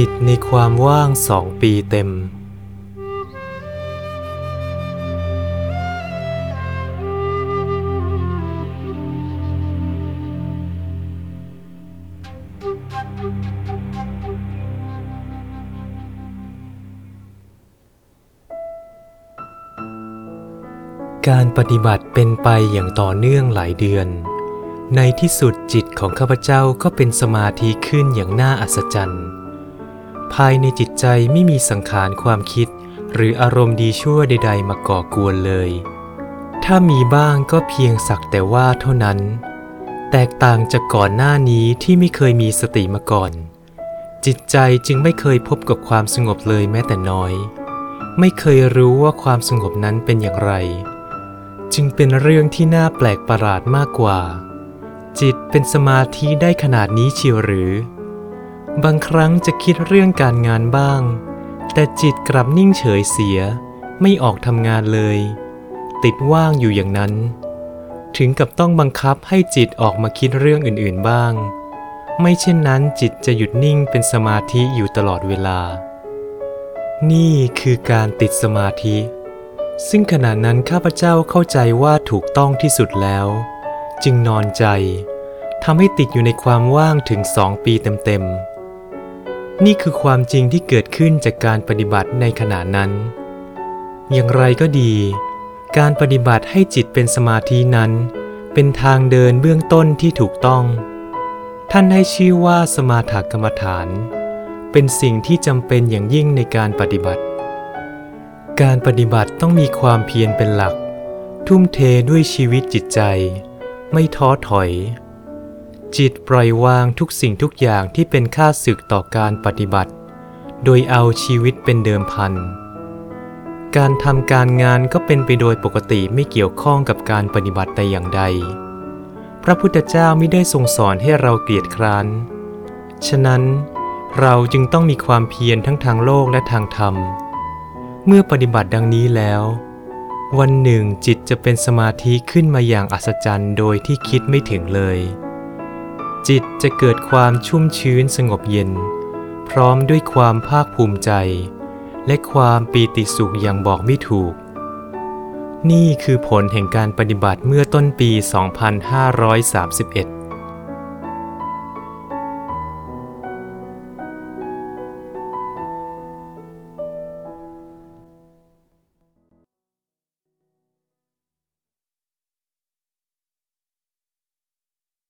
ติดในความว่างสองปีเต็ม การปฏิบัติเป็นไปอย่างต่อเนื่องหลายเดือน ในที่สุดจิตของข้าพเจ้าก็เป็นสมาธิขึ้นอย่างน่าอัศจรรย์ ภายในจิตใจไม่มีสังขารความคิด หรืออารมณ์ดีชั่วใด ๆ มาก่อกวนเลย ถ้ามีบ้างก็เพียงสักแต่ว่าเท่านั้น แตกต่างจากก่อนหน้านี้ที่ไม่เคยมีสติมาก่อน จิตใจจึงไม่เคยพบกับความสงบเลยแม้แต่น้อย ไม่เคยรู้ว่าความสงบนั้นเป็นอย่างไร จึงเป็นเรื่องที่น่าแปลกประหลาดมากกว่า จิตเป็นสมาธิได้ขนาดนี้เชียวหรือ บางครั้งจะคิดเรื่องการงานบ้าง แต่จิตกลับนิ่งเฉยเสีย ไม่ออกทำงานเลย ติดว่างอยู่อย่างนั้น ถึงกับต้องบังคับให้จิตออกมาคิดเรื่องอื่นๆบ้าง ไม่เช่นนั้นจิตจะหยุดนิ่งเป็นสมาธิอยู่ตลอดเวลา นี่คือการติดสมาธิ ซึ่งขณะนั้นข้าพเจ้าเข้าใจว่าถูกต้องที่สุดแล้ว จึงนอนใจทำให้ติดอยู่ในความว่างถึงสองปีเต็มๆ นี่คือความจริงที่เกิดขึ้นจากการปฏิบัติในขณะนั้น อย่างไรก็ดี การปฏิบัติให้จิตเป็นสมาธินั้น เป็นทางเดินเบื้องต้นที่ถูกต้อง ท่านให้ชื่อว่าสมาถกรรมฐาน เป็นสิ่งที่จำเป็นอย่างยิ่งในการปฏิบัติ การปฏิบัติต้องมีความเพียรเป็นหลัก ทุ่มเทด้วยชีวิตจิตใจ ไม่ท้อถอย จิตปล่อยวางทุกสิ่งทุกอย่างที่เป็นค่าศึกต่อการปฏิบัติ โดยเอาชีวิตเป็นเดิมพัน การทำการงานก็เป็นไปโดยปกติไม่เกี่ยวข้องกับการปฏิบัติแต่อย่างใด พระพุทธเจ้าไม่ได้ทรงสอนให้เราเกลียดคร้าน ฉะนั้นเราจึงต้องมีความเพียรทั้งทางโลกและทางธรรม เมื่อปฏิบัติดังนี้แล้ว วันหนึ่งจิตจะเป็นสมาธิขึ้นมาอย่างอัศจรรย์โดยที่คิดไม่ถึงเลย จิตจะเกิดความชุ่มชื้นสงบเย็น พร้อมด้วยความภาคภูมิใจ และความปีติสุขอย่างบอกไม่ถูก นี่คือผลแห่งการปฏิบัติเมื่อต้นปี 2531